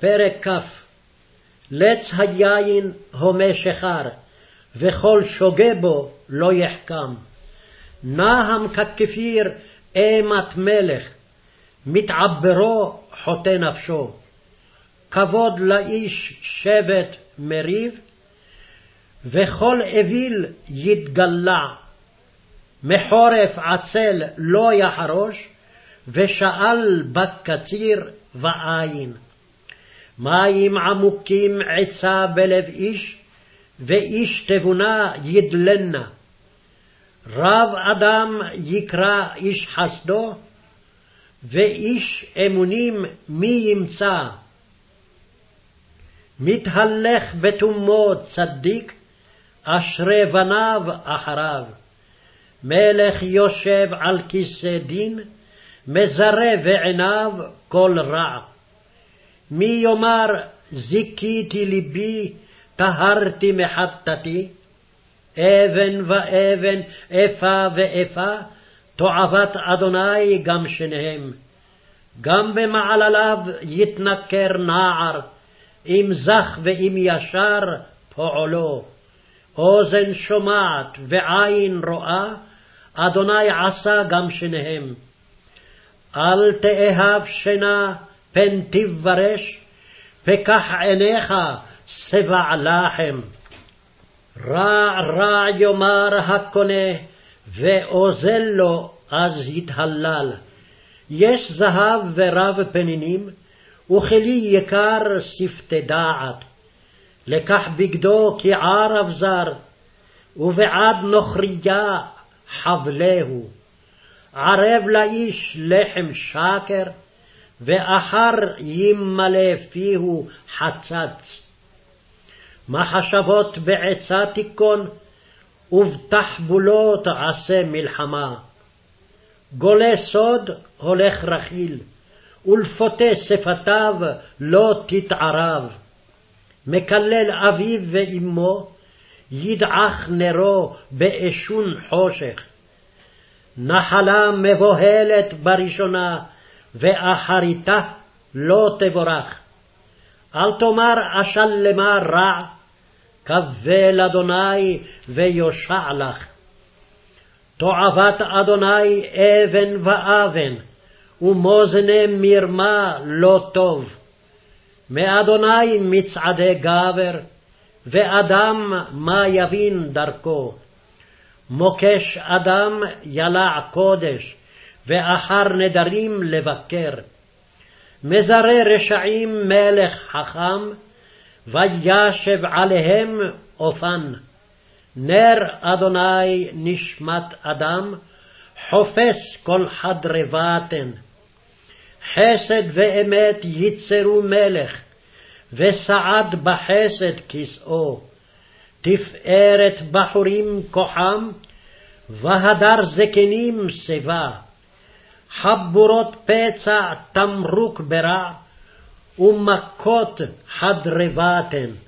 פרק כ' לץ היין הומה שחר, וכל שוגה בו לא יחכם. נהם ככפיר אימת מלך, מתעברו חוטא נפשו. כבוד לאיש שבט מריב, וכל אוויל יתגלע. מחורף עצל לא יחרוש, ושאל בקציר ועין. מים עמוקים עצה בלב איש, ואיש תבונה ידלנה. רב אדם יקרא איש חסדו, ואיש אמונים מי ימצא. מתהלך בתומו צדיק, אשרי בניו אחריו. מלך יושב על כיסא דין, מזרה בעיניו כל רע. מי יאמר זיכיתי ליבי, טהרתי מחטאתי? אבן ואבן, איפה ואיפה, תועבת אדוני גם שניהם. גם במעלליו יתנכר נער, אם זך ואם ישר פועלו. אוזן שומעת ועין רואה, אדוני עשה גם שניהם. אל תאהב שינה, פן תברש, פקח עיניך שבע לחם. רע רע יאמר הקונה, ואוזל לו אז יתהלל. יש זהב ורב פנינים, וכלי יקר שפתי דעת. לקח בגדו כער אבזר, ובעד נוכריה חבלהו. ערב לאיש לחם שקר, ואחר ימלא פיהו חצץ. מחשבות בעצה תיכון, ובתחבולות עשה מלחמה. גולה סוד הולך רכיל, ולפותה שפתיו לא תתערב. מקלל אביו ואמו, ידעך נרו באשון חושך. נחלה מבוהלת בראשונה, ואחריתה לא תבורך. אל תאמר אשלמה רע, קבל אדוני ויושע לך. תועבת אדוני אבן ואבן, ומאזני מרמה לא טוב. מאדוני מצעדי גבר, ואדם מה יבין דרכו. מוקש אדם ילע קודש, ואחר נדרים לבקר. מזרה רשעים מלך חכם, וישב עליהם אופן. נר אדוני נשמת אדם, חופש כל חדרי בטן. חסד ואמת יצרו מלך, וסעד בחסד כסאו. תפארת בחורים כוחם, והדר זקנים שיבה. חבורות פצע תמרוק ברע, ומכות חדרי בטן.